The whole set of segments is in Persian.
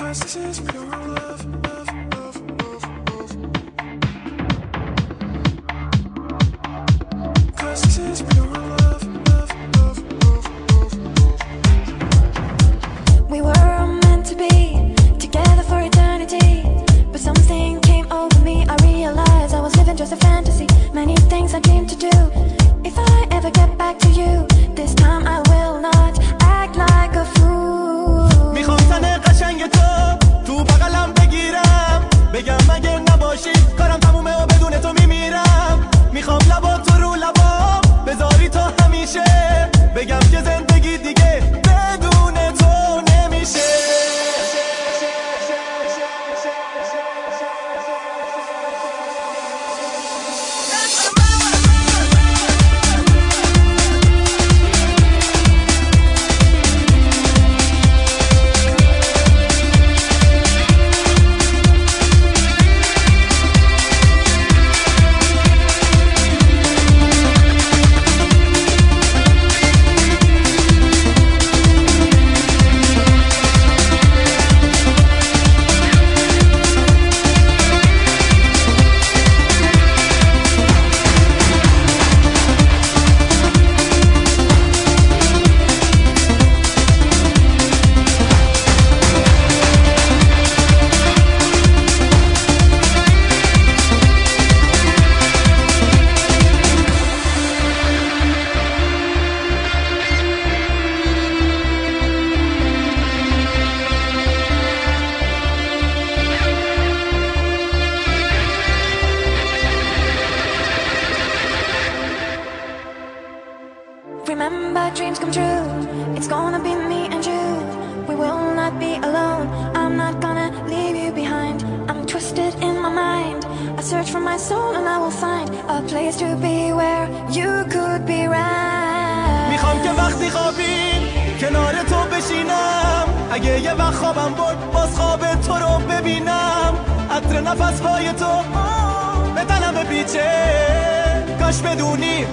Cause this is pure love. Cause this is pure love. We were meant to be together for eternity. But something came over me. I realized I was living just a fantasy. Many things I dreamed to do. If I ever get back to you, gonna be me and you. We will not be alone. I'm not gonna leave you behind. I'm twisted in my mind. I search for my soul and I will find a place to be where you could be right. می‌خوام که وقتی خوابیم کنار تو بشینم اگه یه وقت خوابم برد باز خواب تو رو ببینم عطر نفس های تو به تنم بپیچه کاش بدونی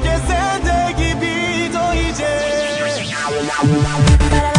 Ba-da-da.